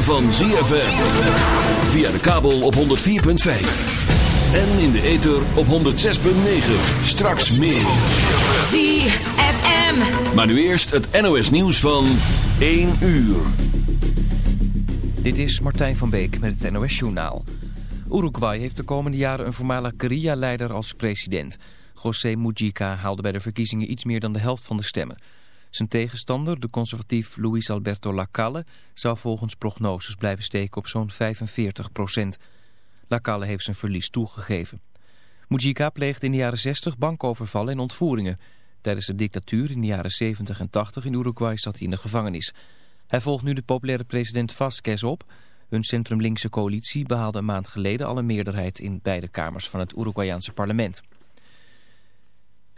Ritme van ZFM. Via de kabel op 104.5. En in de ether op 106.9. Straks meer. ZFM. Maar nu eerst het NOS nieuws van 1 uur. Dit is Martijn van Beek met het NOS Journaal. Uruguay heeft de komende jaren een voormalig guerrilla-leider als president. José Mujica haalde bij de verkiezingen iets meer dan de helft van de stemmen. Zijn tegenstander, de conservatief Luis Alberto Lacalle, zou volgens prognoses blijven steken op zo'n 45 procent. Lacalle heeft zijn verlies toegegeven. Mujica pleegde in de jaren 60 bankovervallen en ontvoeringen. Tijdens de dictatuur in de jaren 70 en 80 in Uruguay zat hij in de gevangenis. Hij volgt nu de populaire president Vasquez op. Hun centrum-linkse coalitie behaalde een maand geleden al een meerderheid in beide kamers van het Uruguayaanse parlement.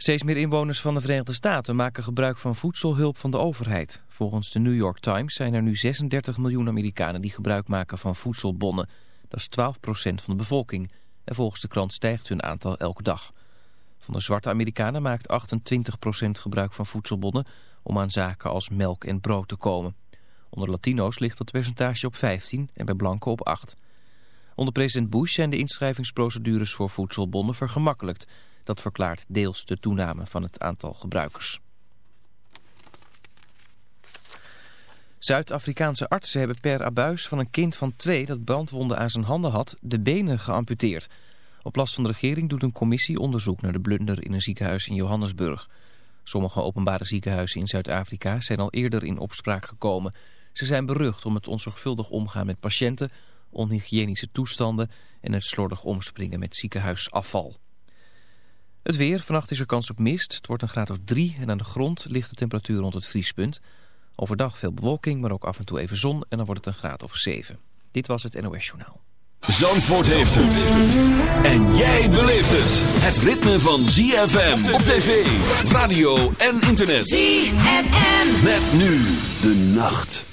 Steeds meer inwoners van de Verenigde Staten maken gebruik van voedselhulp van de overheid. Volgens de New York Times zijn er nu 36 miljoen Amerikanen die gebruik maken van voedselbonnen. Dat is 12% van de bevolking. En volgens de krant stijgt hun aantal elke dag. Van de zwarte Amerikanen maakt 28% gebruik van voedselbonnen om aan zaken als melk en brood te komen. Onder Latino's ligt dat percentage op 15 en bij blanken op 8. Onder president Bush zijn de inschrijvingsprocedures voor voedselbonnen vergemakkelijkt... Dat verklaart deels de toename van het aantal gebruikers. Zuid-Afrikaanse artsen hebben per abuis van een kind van twee dat brandwonden aan zijn handen had, de benen geamputeerd. Op last van de regering doet een commissie onderzoek naar de blunder in een ziekenhuis in Johannesburg. Sommige openbare ziekenhuizen in Zuid-Afrika zijn al eerder in opspraak gekomen. Ze zijn berucht om het onzorgvuldig omgaan met patiënten, onhygiënische toestanden en het slordig omspringen met ziekenhuisafval. Het weer, vannacht is er kans op mist. Het wordt een graad of 3 en aan de grond ligt de temperatuur rond het vriespunt. Overdag veel bewolking, maar ook af en toe even zon en dan wordt het een graad of 7. Dit was het NOS Journaal. Zandvoort heeft het. En jij beleeft het. Het ritme van ZFM op tv, radio en internet. ZFM. Met nu de nacht.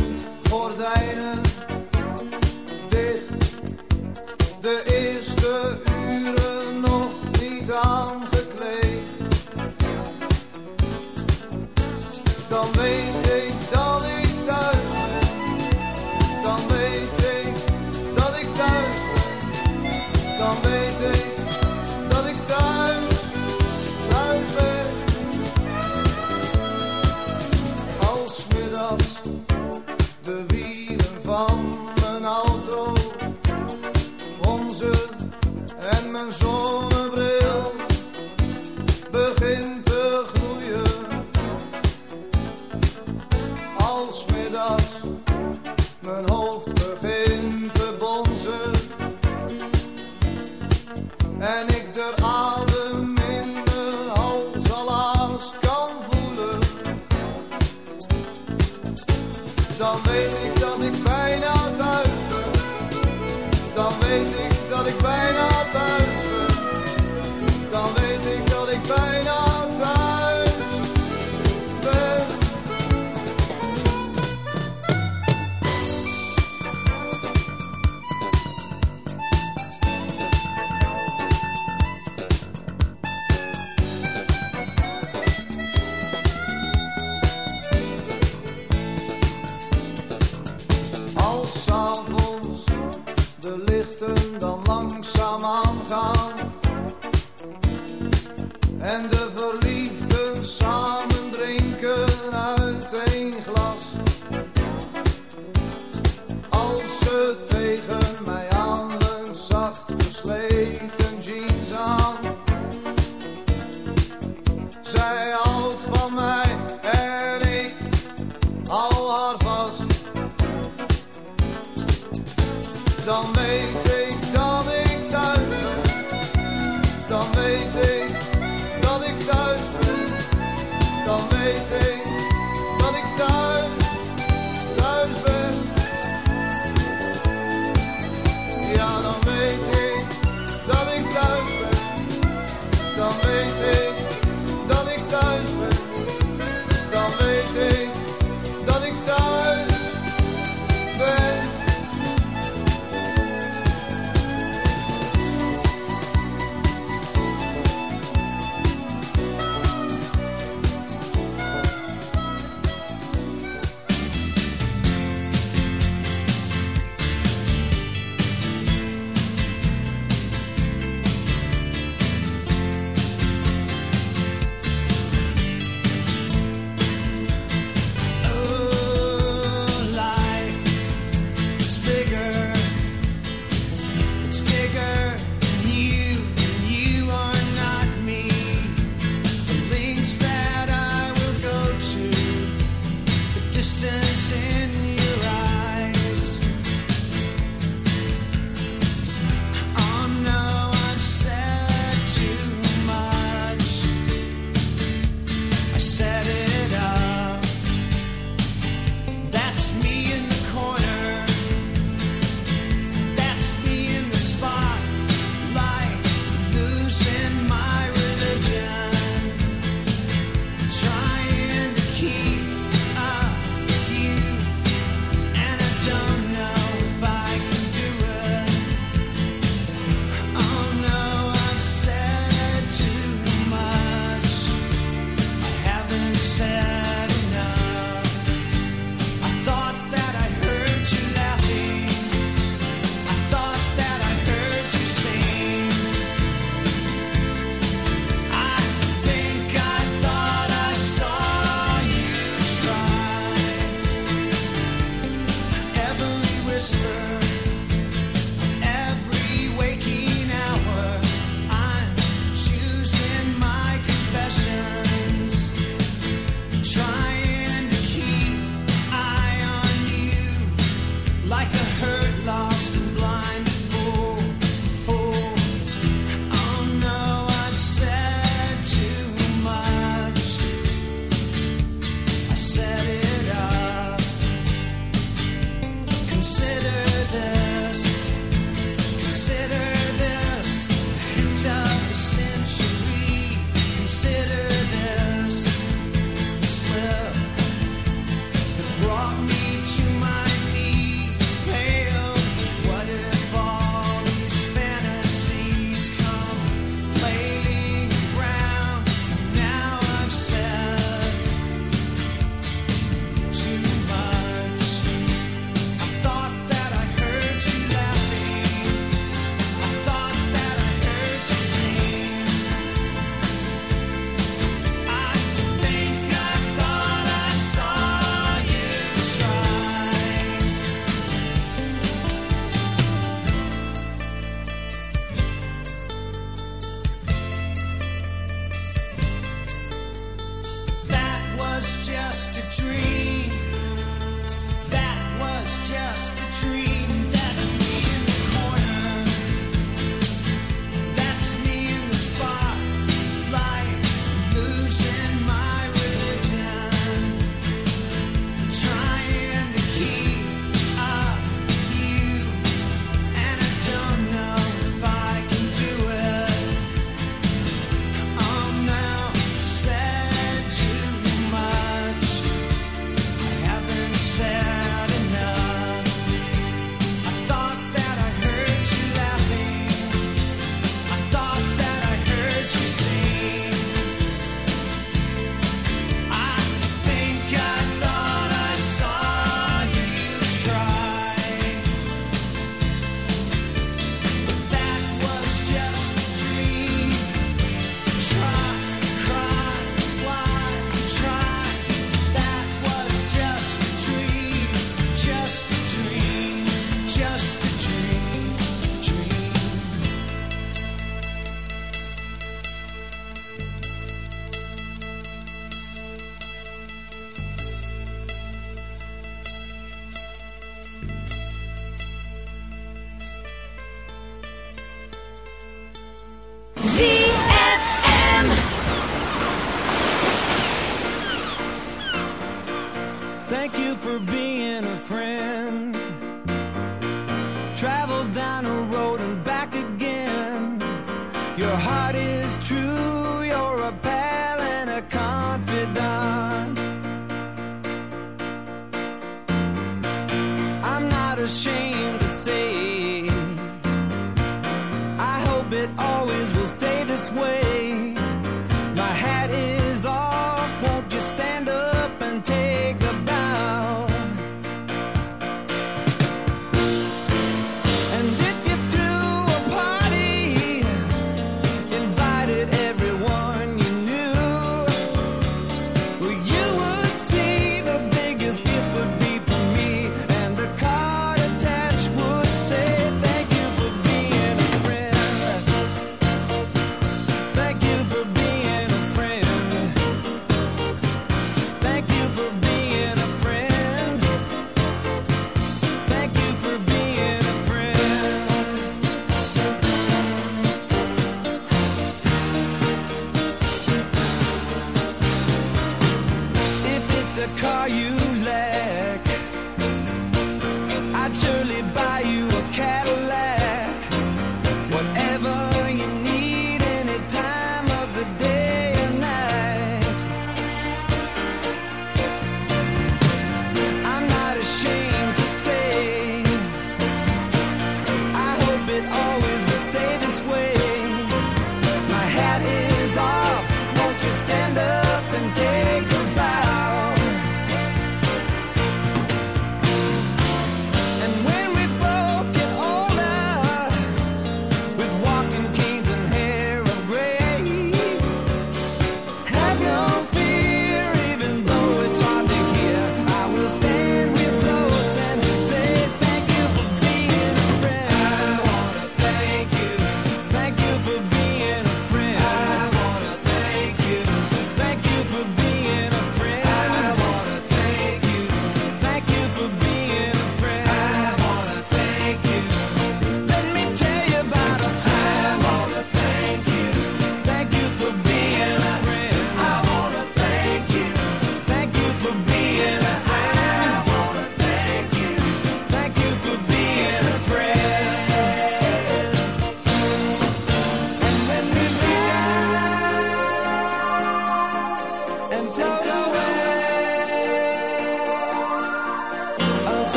amazing.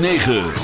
9.